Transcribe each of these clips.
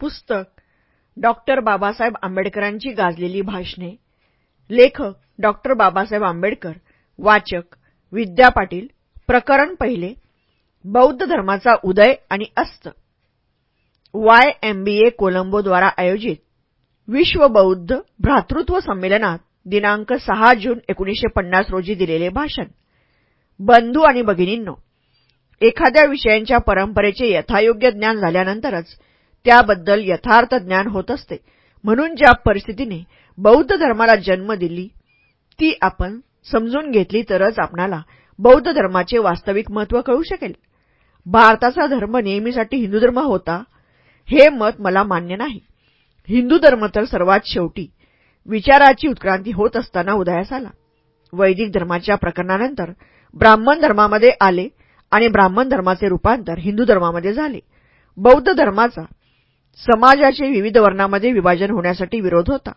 पुस्तक डॉक्टर बाबासाहेब आंबेडकरांची गाजलेली भाषणे लेखक डॉक्टर बाबासाहेब आंबेडकर वाचक विद्या पाटील प्रकरण पहिले बौद्ध धर्माचा उदय आणि अस्त. वाय एमबीए कोलंबोद्वारा आयोजित विश्व बौद्ध भ्रातृत्व संमेलनात दिनांक सहा जून एकोणीसशे पन्नास रोजी दिलेले भाषण. बंधू आणि भगिनींनो एखाद्या विषयांच्या परंपरेचे यथायोग्य ज्ञान झाल्यानंतरच त्याबद्दल यथार्थ ज्ञान होत असते. म्हणून ज्या परिस्थितीने बौद्ध धर्माला जन्म दिली ती आपण समजून घेतली तरच आपणाला बौद्ध धर्माचे वास्तविक महत्त्व कळू शकेल. भारताचा धर्म नेहमीसाठी हिंदू धर्म होता हे मत मला मान्य नाही. हिंदू धर्म तर सर्वात शेवटी विचाराची उत्क्रांती होत असताना उदयास आला. वैदिक धर्माच्या प्रकरणानंतर ब्राह्मण धर्मामध्ये आले आणि ब्राह्मण धर्माचे रूपांतर हिंदू धर्मामध्ये झाले. बौद्ध धर्माचा समाजाचे विविध वर्णामध्ये विभाजन होण्यासाठी विरोध होता.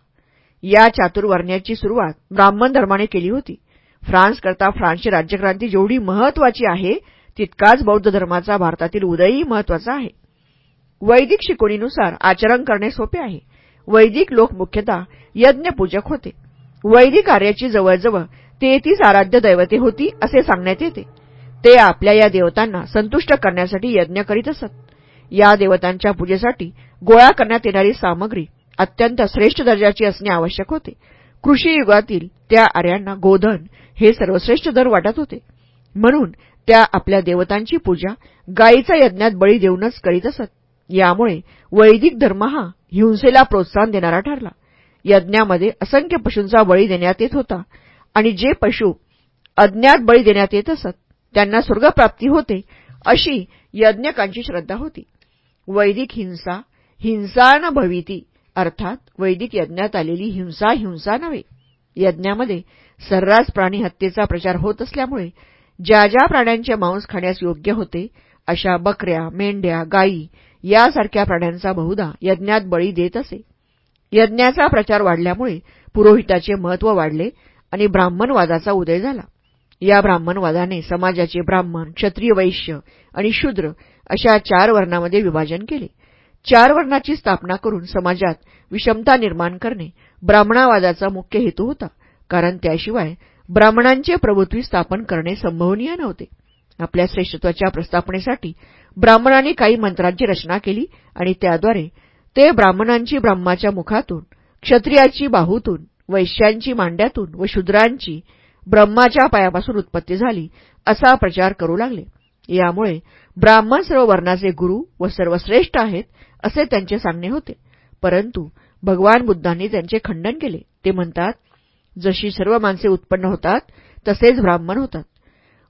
या चातुर्वर्ण्याची सुरुवात ब्राह्मण धर्माने केली होती. फ्रान्सकरता फ्रान्सची राज्यक्रांती जेवढी महत्वाची आहे तितकाच बौद्ध धर्माचा भारतातील उदयही महत्त्वाचा आहे. वैदिक शिकवणीनुसार आचरण करणे सोपे आहे. वैदिक लोक मुख्यतः यज्ञपूजक होते. वैदिक कार्याची जवळजवळ तेहतीस आराध्य दैवते होती असे सांगण्यात येते. ते आपल्या या देवतांना संतुष्ट करण्यासाठी यज्ञ करीत असत. या देवतांच्या पूजेसाठी गोळा करण्यात येणारी सामग्री अत्यंत श्रेष्ठ दर्जाची असणे आवश्यक होते. कृषी युगातील त्या आर्यांना गोधन हे सर्वश्रेष्ठ दर वाटत होते. म्हणून त्या आपल्या देवतांची पूजा गायीचा यज्ञात बळी देऊनच करीत असत. यामुळे वैदिक धर्म हा हिंसेला प्रोत्साहन देणारा ठरला. यज्ञामध्ये असंख्य पशूंचा बळी देण्यात येत होता आणि जे पशु अज्ञात बळी देण्यात येत असत त्यांना स्वर्गप्राप्ती होते अशी यज्ञकांची श्रद्धा होती. वैदिक हिंसा हिंसा न भविती अर्थात वैदिक यज्ञात आलेली हिंसा हिंसा नव्हे. यज्ञामध्ये सर्रास प्राणी हत्येचा प्रचार होत असल्यामुळे ज्या ज्या प्राण्यांचे मांस खाण्यास योग्य होते अशा बकऱ्या मेंढ्या गायी यासारख्या प्राण्यांचा बहुधा यज्ञात बळी देत असे. यज्ञाचा प्रचार वाढल्यामुळे पुरोहिताचे महत्त्व वाढले आणि ब्राह्मणवादाचा उदय झाला. या ब्राह्मणवादाने समाजाचे ब्राह्मण क्षत्रिय वैश्य आणि शूद्र अशा चार वर्णामध्ये विभाजन केले. चार वर्णाची स्थापना करून समाजात विषमता निर्माण करणे ब्राह्मणावादाचा मुख्य हेतू होता. कारण त्याशिवाय ब्राह्मणांचे प्रभुत्वी स्थापन करणे संभवनीय नव्हते. आपल्या श्रेष्ठत्वाच्या प्रस्थापनेसाठी ब्राह्मणांनी काही मंत्रांची रचना केली आणि त्याद्वारे ते ब्राह्मणांची ब्रह्माच्या मुखातून क्षत्रियाची बाहूतून वैश्यांची मांड्यातून व शूद्रांची ब्रह्माच्या पायापासून उत्पत्ती झाली असा प्रचार करू लागले. यामुळे ब्राह्मण सर्व वर्णाचे गुरु व सर्वश्रेष्ठ आहेत असे त्यांचे सांगणे होते. परंतु भगवान बुद्धांनी त्यांचे खंडन केले. ते म्हणतात जशी सर्व माणसे उत्पन्न होतात तसेच ब्राह्मण होतात.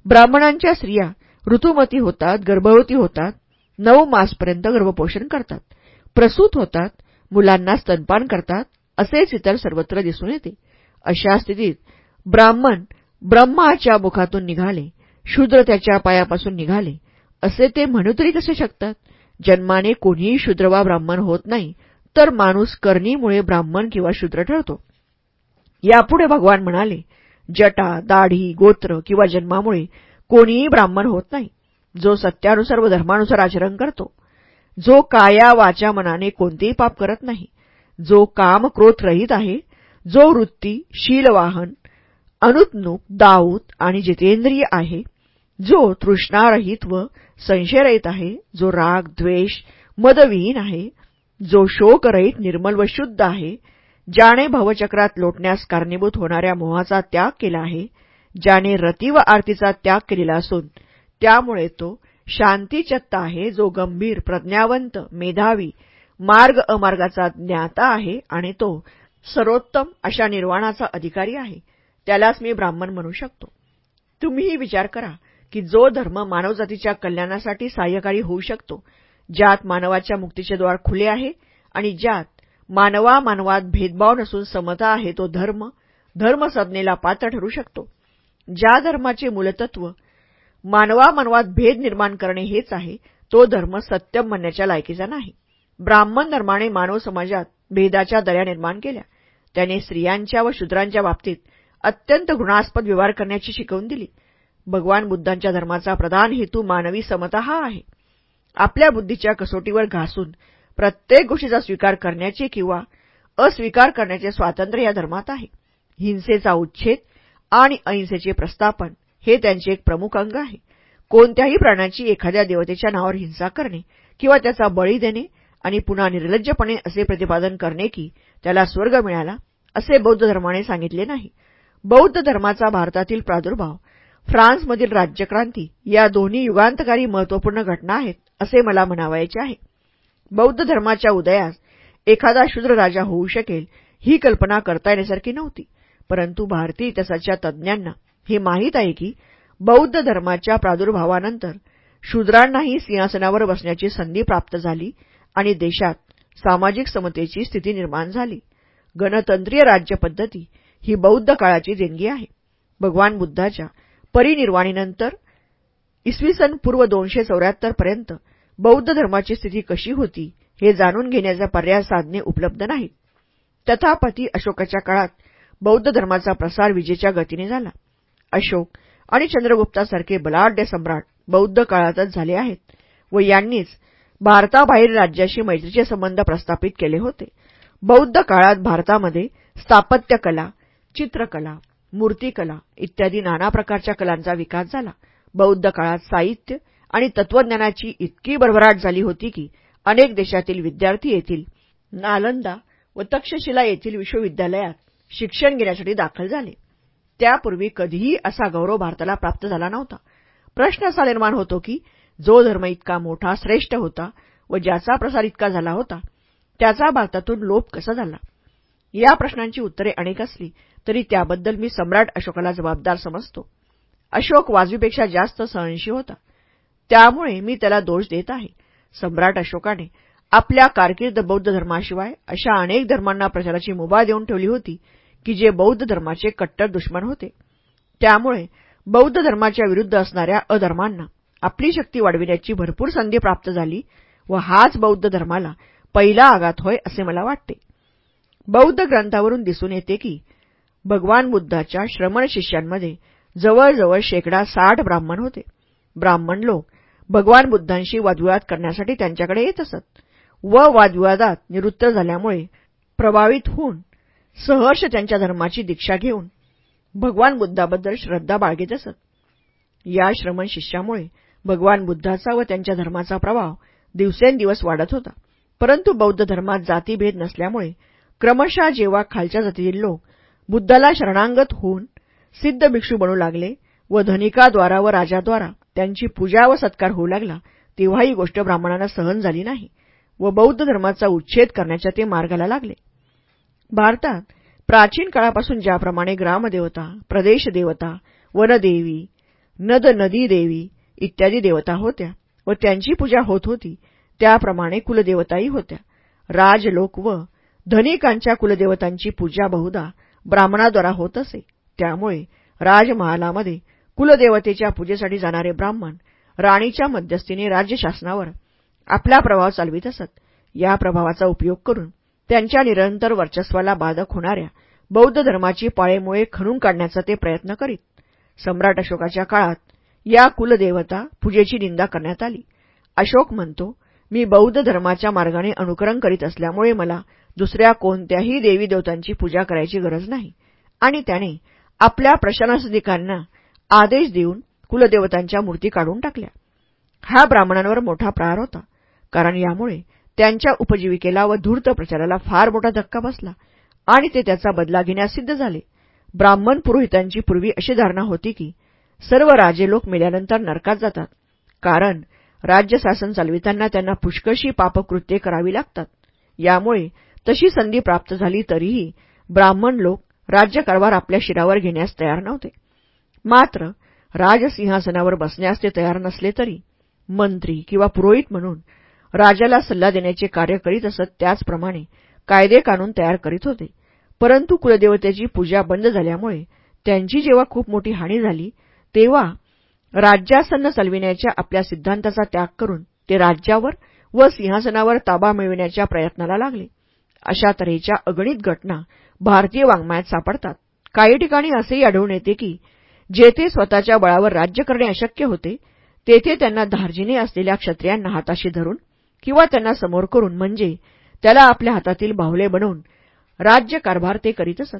ब्राह्मणांच्या स्त्रिया ऋतुमती होतात गर्भवती होतात नऊ मासपर्यंत गर्भपोषण करतात. प्रसूत होतात मुलांना स्तनपान करतात असेच इतर सर्वत्र दिसून येते. अशा स्थितीत ब्राह्मण ब्रह्माच्या मुखातून निघाले शूद्र त्याच्या पायापासून निघाले. असे ते म्हणू तरी कसे शकतात? जन्माने कोणीही शूद्र वा ब्राह्मण होत नाही तर माणूस करणीमुळे ब्राह्मण किंवा शूद्र ठरतो. यापुढे भगवान म्हणाले जटा दाढी गोत्र किंवा जन्मामुळे कोणीही ब्राह्मण होत नाही जो सत्यानुसार व धर्मानुसार आचरण करतो. जो काया वाचा मनाने कोणतेही पाप करत नाही जो काम क्रोध रहित आहे जो वृत्ती शीलवाहन अनुत्नुक दाऊत आणि जितेंद्रिय आहे जो तृष्णारहित व संशयरहित आहे जो राग द्वेष मदविहीन आहे जो शोकरहित निर्मल व शुद्ध आहे ज्याने भवचक्रात लोटण्यास कारणीभूत होणाऱ्या मोहाचा त्याग केला आहे ज्याने रती व आरतीचा त्याग केलेला असून त्यामुळे तो शांतीचत्त आहे जो गंभीर प्रज्ञावंत मेधावी मार्ग अमार्गाचा ज्ञाता आहे आणि तो सर्वोत्तम अशा निर्वाणाचा अधिकारी आहे. त्यालाच मी ब्राह्मण म्हणू शकतो. तुम्हीही विचार करा की जो धर्म मानवजातीच्या कल्याणासाठी सहाय्यकारी होऊ शकतो ज्यात मानवाच्या मुक्तीचे द्वार खुले आहे आणि ज्यात मानवा मानवात भेदभाव नसून समता आहे तो धर्म धर्मसज्ञेला पात्र ठरू शकतो. ज्या धर्माचे मूलतत्व मानवा मानवात भेद निर्माण करणे हेच आहे तो धर्म सत्यम म्हणण्याच्या लायकीचा नाही. ब्राह्मण धर्माने मानव समाजात भेदाच्या दऱ्या निर्माण केल्या. त्याने स्त्रियांच्या व शूद्रांच्या बाबतीत अत्यंत घृणास्पद व्यवहार करण्याची शिकवून दिली. भगवान बुद्धांच्या धर्माचा प्रधान हेतू मानवी समता हा आहे. आपल्या बुद्धीच्या कसोटीवर घासून प्रत्येक गोष्टीचा स्वीकार करण्याचे किंवा अस्वीकार करण्याचे स्वातंत्र्य या धर्मात आहे. हिंसेचा उच्छेद आणि अहिंसेचे प्रस्थापन हे त्यांचे एक प्रमुख अंग आहे. कोणत्याही प्राण्याची एखाद्या देवतेच्या नावावर हिंसा करणे किंवा त्याचा बळी देणे आणि पुन्हा निर्लज्जपणे असे प्रतिपादन करणे की त्याला स्वर्ग मिळाला असे बौद्ध धर्माने सांगितले नाही. बौद्ध धर्माचा भारतातील प्रादुर्भाव फ्रान्समधील राज्यक्रांती या दोन्ही युगांतकारी महत्त्वपूर्ण घटना आहेत असे मला म्हणावायचे आहे. बौद्ध धर्माच्या उदयास एखादा शूद्र राजा होऊ शकेल ही कल्पना करता येण्यासारखी नव्हती. परंतु भारतीय इतिहासाच्या तज्ज्ञांना हे माहीत आहे की बौद्ध धर्माच्या प्रादुर्भावानंतर शूद्रांनाही सिंहासनावर बसण्याची संधी प्राप्त झाली आणि देशात सामाजिक समतेची स्थिती निर्माण झाली. गणतंत्रीय राज्यपद्धती ही बौद्ध काळाची देणगी आहे. भगवान बुद्धाच्या परिनिर्वाणीनंतर इसवी सन पूर्व दोनशे चौऱ्याहत्तर पर्यंत बौद्ध धर्माची स्थिती कशी होती हे जाणून घेण्याचा पर्याय साधने उपलब्ध नाहीत. तथापती अशोकाच्या काळात बौद्ध धर्माचा प्रसार विजेच्या गतीने झाला. अशोक आणि चंद्रगुप्तासारखे बलाढ्य सम्राट बौद्ध काळातच झाले आहेत व यांनीच भारताबाहेर राज्याशी मैत्रीचे संबंध प्रस्थापित केले होते. बौद्ध काळात भारतामध्ये स्थापत्यकला चित्रकला मूर्तिकला इत्यादी नाना प्रकारच्या कलांचा विकास झाला. बौद्ध काळात साहित्य आणि तत्वज्ञानाची इतकी भरभराट झाली होती की अनेक देशातील विद्यार्थी येथील नालंदा व तक्षशिला येथील विश्वविद्यालयात शिक्षण घेण्यासाठी दाखल झाले. त्यापूर्वी कधीही असा गौरव भारताला प्राप्त झाला नव्हता. प्रश्न असा निर्माण होतो की जो धर्म इतका मोठा श्रेष्ठ होता व ज्याचा प्रसार इतका झाला होता त्याचा भारतातून लोप कसा झाला? या प्रश्नांची उत्तरे अनेक असली तरी त्याबद्दल मी सम्राट अशोकाला जबाबदार समजतो. अशोक वाजवीपेक्षा जास्त सहनशी होता. त्यामुळे मी त्याला दोष देत आहे. सम्राट अशोकाने आपल्या कारकीर्द बौद्ध धर्माशिवाय अशा अनेक धर्मांना प्रचाराची मुभा देऊन ठेवली होती की जे बौद्ध धर्माचे कट्टर दुश्मन होते. त्यामुळे बौद्ध धर्माच्या विरुद्ध असणाऱ्या अधर्मांना आपली शक्ती वाढविण्याची भरपूर संधी प्राप्त झाली व हाच बौद्ध धर्माला पहिला आघात होय असे मला वाटते. बौद्ध ग्रंथावरून दिसून येते की भगवान बुद्धाच्या श्रमण शिष्यांमध्ये जवळजवळ शेकडा साठ ब्राह्मण होते. ब्राह्मण लोक भगवान बुद्धांशी वादविवाद करण्यासाठी त्यांच्याकडे येत असत. व वादविवादात निवृत्त झाल्यामुळे प्रभावित होऊन सहर्ष त्यांच्या धर्माची दीक्षा घेऊन भगवान बुद्धाबद्दल श्रद्धा बाळगीत असत. या श्रमण शिष्यामुळे भगवान बुद्धाचा व त्यांच्या धर्माचा प्रभाव दिवसेंदिवस वाढत होता. परंतु बौद्ध धर्मात जातीभेद नसल्यामुळे क्रमशः जेव्हा खालच्या जातीतील लोक बुद्धाला शरणांगत होऊन सिद्ध भिक्षू बनू लागले व धनिकाद्वारा व राजाद्वारा त्यांची पूजा व सत्कार होऊ लागला तेव्हा ही गोष्ट ब्राह्मणांना सहन झाली नाही व बौद्ध धर्माचा उच्छेद करण्याच्या ते मार्गाला लागले. भारतात प्राचीन काळापासून ज्याप्रमाणे ग्रामदेवता प्रदेश देवता वनदेवी नद नदी देवी इत्यादी देवता होत्या व त्यांची पूजा होत होती त्याप्रमाणे कुलदेवताही होत्या. राजलोक व धनिकांच्या कुलदेवतांची पूजा बहुधा ब्राह्मणाद्वारा होत असे. त्यामुळे राजमहालामध्ये कुलदेवतेच्या पूजेसाठी जाणारे ब्राह्मण राणीच्या मध्यस्थीने राज्यशासनावर आपला प्रभाव चालवित असत. या प्रभावाचा उपयोग करून त्यांच्या निरंतर वर्चस्वाला बाधक होणाऱ्या बौद्ध धर्माची पाळेमुळे खणून काढण्याचा ते प्रयत्न करीत. सम्राट अशोकाच्या काळात या कुलदेवता पूजेची निंदा करण्यात आली. अशोक म्हणतो मी बौद्ध धर्माच्या मार्गाने अनुकरण करीत असल्यामुळे मला दुसऱ्या कोणत्याही देवी देवतांची पूजा करायची गरज नाही. आणि त्याने आपल्या प्रशासनिकांना आदेश देऊन कुलदेवतांच्या मूर्ती काढून टाकल्या. हा ब्राह्मणांवर मोठा प्रहार होता. कारण यामुळे त्यांच्या उपजीविकेला व धूर्त प्रचाराला फार मोठा धक्का बसला आणि ते त्याचा बदला घेण्यास सिद्ध झाले. ब्राह्मण पुरोहितांची पूर्वी अशी धारणा होती की सर्व राजे लोक मेल्यानंतर नरकात जातात. कारण राज्यशासन चालविताना त्यांना पुष्कळशी पापकृत्ये करावी लागतात. यामुळे तशी संधी प्राप्त झाली तरीही ब्राह्मण लोक राज्यकारभार आपल्या शिरावर घेण्यास तयार नव्हते. मात्र राजसिंहासनावर बसण्यास ते तयार नसले तरी मंत्री किंवा पुरोहित म्हणून राजाला सल्ला देण्याचे कार्य करीत असत त्याचप्रमाणे कायदे कानून तयार करीत होते. परंतु कुलदेवतेची पूजा बंद झाल्यामुळे त्यांची जेव्हा खूप मोठी हानी झाली तेव्हा राज्यासन्न चालविण्याच्या आपल्या सिद्धांताचा त्याग करून ते राज्यावर व सिंहासनावर ताबा मिळविण्याच्या प्रयत्नाला लागले. अशा तऱ्हेच्या अगणित घटना भारतीय वाङ्मयात सापडतात. काही ठिकाणी असेही आढळून येते की जेथे स्वतःच्या बळावर राज्य करणे अशक्य होते तेथे त्यांना धार्जिने असलेल्या क्षत्रियांना हाताशी धरून किंवा त्यांना समोर करून म्हणजे त्याला आपल्या हातातील बाहुले बनवून राज्यकारभार ते करीत असत.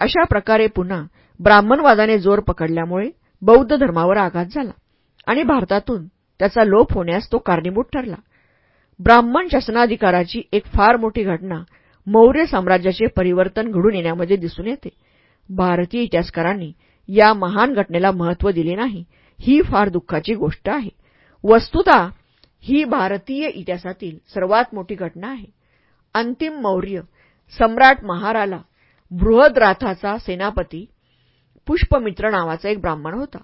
अशा प्रकारे पुन्हा ब्राह्मणवादाने जोर पकडल्यामुळे बौद्ध धर्मावर आघात झाला आणि भारतातून त्याचा लोप होण्यास तो कारणीभूत ठरला. ब्राह्मण शासनाधिकाराची एक फार मोठी घटना मौर्य साम्राज्याचे परिवर्तन घडून येण्यामध्ये दिसून येते. भारतीय इतिहासकारांनी या महान घटनेला महत्त्व दिले नाही ही फार दुःखाची गोष्ट आहे. वस्तुता ही भारतीय इतिहासातील सर्वात मोठी घटना आहे. अंतिम मौर्य सम्राट महाराला बृहद्राथाचा सेनापती पुष्पमित्र नावाचा एक ब्राह्मण होता.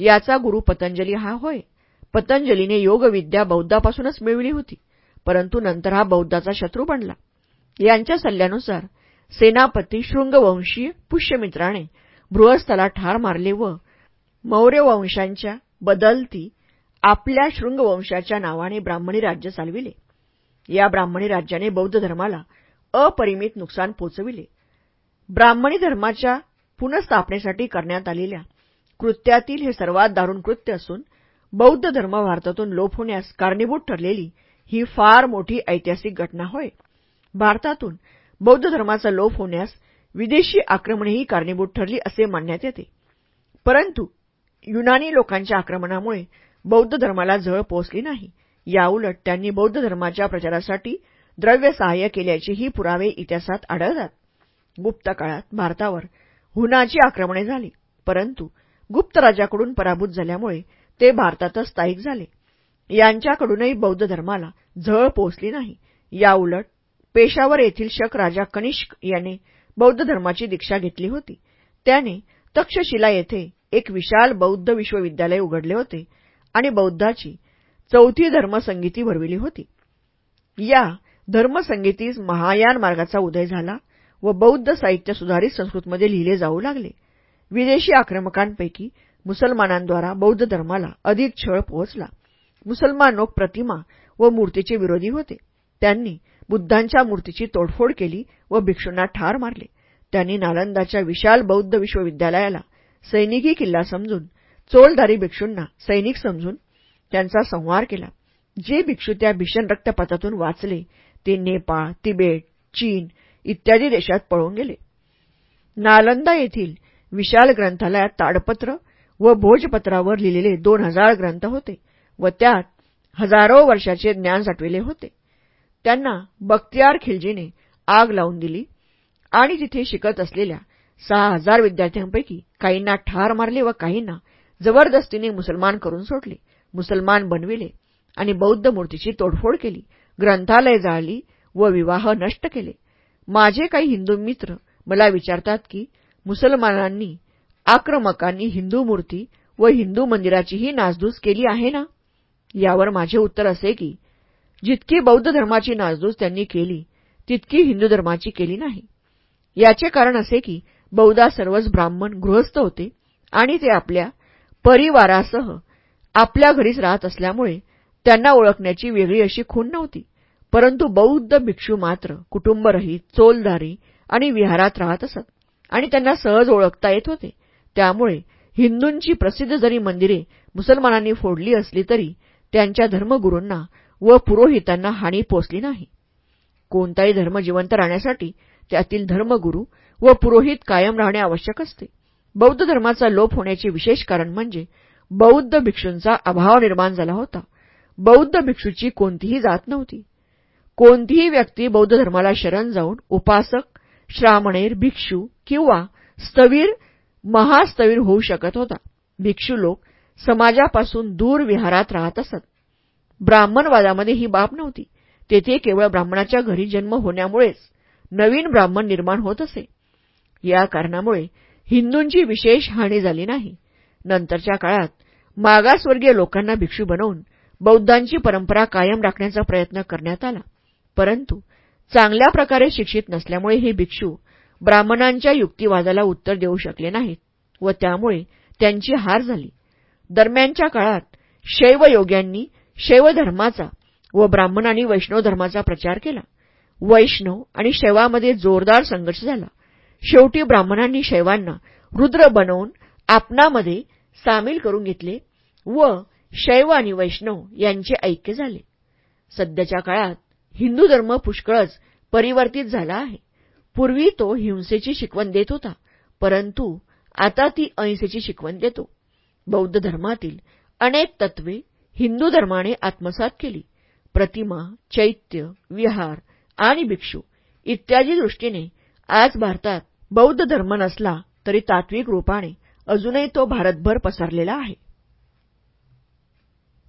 याचा गुरु पतंजली हा होय. पतंजलीने योगविद्या बौद्धापासूनच मिळवली होती. परंतु नंतर हा बौद्धाचा शत्रू बनला. यांच्या सल्ल्यानुसार सेनापती शृंगवंशीय पुष्यमित्राने बृहस्थला ठार मारले व मौर्यवंशांच्या बदलती आपल्या शृंगवंशाच्या नावाने ब्राह्मणी राज्य चालविले. या ब्राह्मणी राज्याने बौद्ध धर्माला अपरिमित नुकसान पोचविले. ब्राह्मणी धर्माच्या पुनस्थापनेसाठी करण्यात आलेल्या कृत्यातील हे सर्वात दारुण कृत्य असून बौद्ध धर्म भारतातून लोप होण्यास कारणीभूत ठरलेली ही फार मोठी ऐतिहासिक घटना होय. भारतातून बौद्ध धर्माचा लोप होण्यास विदेशी आक्रमणही कारणीभूत ठरली असे मानण्यात येते. परंतु युनानी लोकांच्या आक्रमणामुळे बौद्ध धर्माला झळ पोहोचली नाही. याउलट त्यांनी बौद्ध धर्माच्या प्रचारासाठी द्रव्य सहाय्य केल्याचेही पुरावे इतिहासात आढळतात. गुप्त काळात भारतावर हुनाची आक्रमणे झाली परंतु गुप्त राजाकडून पराभूत झाल्यामुळे ते भारतातच स्थायिक झाले. यांच्याकडूनही बौद्ध धर्माला झळ पोचली नाही. याउलट पेशावर येथील शक राजा कनिष्क याने बौद्ध धर्माची दीक्षा घेतली होती. त्याने तक्षशिला येथे एक विशाल बौद्ध विश्वविद्यालय उघडले होते आणि बौद्धाची चौथी धर्मसंगीती भरविली होती. या धर्मसंगीतीस महायान मार्गाचा उदय झाला व बौद्ध साहित्य सुधारित संस्कृतमध्ये लिहिले जाऊ लागले. विदेशी आक्रमकांपैकी मुसलमानांद्वारा बौद्ध धर्माला अधिक छळ पोहोचला. मुसलमान लोक प्रतिमा व मूर्तीचे विरोधी होते. त्यांनी बुद्धांच्या मूर्तीची तोडफोड केली व भिक्षूंना ठार मारले. त्यांनी नालंदाच्या विशाल बौद्ध विश्वविद्यालयाला सैनिकी किल्ला समजून चोलदारी भिक्षूंना सैनिक समजून त्यांचा संहार केला. जे भिक्षू त्या भीषण रक्तपातातून वाचले ते नेपाळ तिबेट चीन इत्यादी देशात पळून गेले. नालंदा येथील विशाल ग्रंथालयात ताडपत्र व भोजपत्रावर लिहिलेले दोन हजार ग्रंथ होते. व त्यात हजारो वर्षाचे ज्ञान साठविले होते. त्यांना बख्तियार खिलजीने आग लावून दिली आणि तिथे शिकत असलेल्या सहा हजार विद्यार्थ्यांपैकी काहींना ठार मारले व काहींना जबरदस्तीने मुसलमान करून सोडले. मुसलमान बनविले आणि बौद्ध मूर्तीची तोडफोड केली. ग्रंथालय जाळली व विवाह नष्ट केले. माझे काही हिंदू मित्र मला विचारतात की मुसलमानांनी आक्रमकांनी हिंदू मूर्ती व हिंदू मंदिराचीही नासधूस केली आहे ना? यावर माझे उत्तर असे की जितकी बौद्ध धर्माची नासधूस त्यांनी केली तितकी हिंदू धर्माची केली नाही. याचे कारण असे की बौद्धा सर्वच ब्राह्मण गृहस्थ होते आणि ते आपल्या परिवारासह आपल्या घरीच राहत असल्यामुळे त्यांना ओळखण्याची वेगळी अशी खूण नव्हती. परंतु बौद्ध भिक्षू मात्र कुटुंबरहित चोलदारी आणि विहारात राहत असत आणि त्यांना सहज ओळखता येत होते. त्यामुळे हिंदूंची प्रसिद्ध जरी मंदिरे मुसलमानांनी फोडली असली तरी त्यांच्या धर्मगुरूंना व पुरोहितांना हानी पोचली नाही. कोणताही धर्म जिवंत राहण्यासाठी त्यातील धर्मगुरू व पुरोहित कायम राहणे आवश्यक असते. बौद्ध धर्माचा लोप होण्याचे विशेष कारण म्हणजे बौद्ध भिक्षूंचा अभाव निर्माण झाला होता. बौद्ध भिक्षूची कोणतीही जात नव्हती. कोणतीही व्यक्ती बौद्ध धर्माला शरण जाऊन उपासक श्रामणेर भिक्षू किंवा स्थवीर महास्थवीर होऊ शकत होता. भिक्षू लोक समाजापासून दूर विहारात राहत असत. ब्राह्मणवादामध्ये ही बाब नव्हती. तेथे केवळ ब्राह्मणाच्या घरी जन्म होण्यामुळेच नवीन ब्राह्मण निर्माण होत असे. या कारणामुळे हिंदूंची विशेष हानी झाली नाही. नंतरच्या काळात मागासवर्गीय लोकांना भिक्षू बनवून बौद्धांची परंपरा कायम राखण्याचा प्रयत्न करण्यात आला. परंतु चांगल्या प्रकारे शिक्षित नसल्यामुळे हे भिक्षू ब्राह्मणांच्या युक्तिवादाला उत्तर देऊ शकले नाहीत व त्यामुळे त्यांची हार झाली. दरम्यानच्या काळात शैवयोग्यांनी शैवधर्माचा व ब्राह्मणांनी वैष्णव धर्माचा प्रचार केला. वैष्णव आणि शैवामध्ये जोरदार संघर्ष झाला. शेवटी ब्राह्मणांनी शैवांना रुद्र बनवून आपणामध्ये सामील करून घेतले व शैव आणि वैष्णव यांचे ऐक्य झाले. सध्याच्या काळात हिंदू धर्म पुष्कळच परिवर्तित झाला आहे. पूर्वी तो हिंसेची शिकवण देत होता परंतु आता ती अहिंसेची शिकवण देतो. बौद्ध धर्मातील अनेक तत्वे हिंदू धर्माने आत्मसात केली. प्रतिमा चैत्य विहार आणि भिक्षू इत्यादी दृष्टीने आज भारतात बौद्ध धर्म नसला तरी तात्विक रूपाने अजूनही तो भारतभर पसरलेला आहे.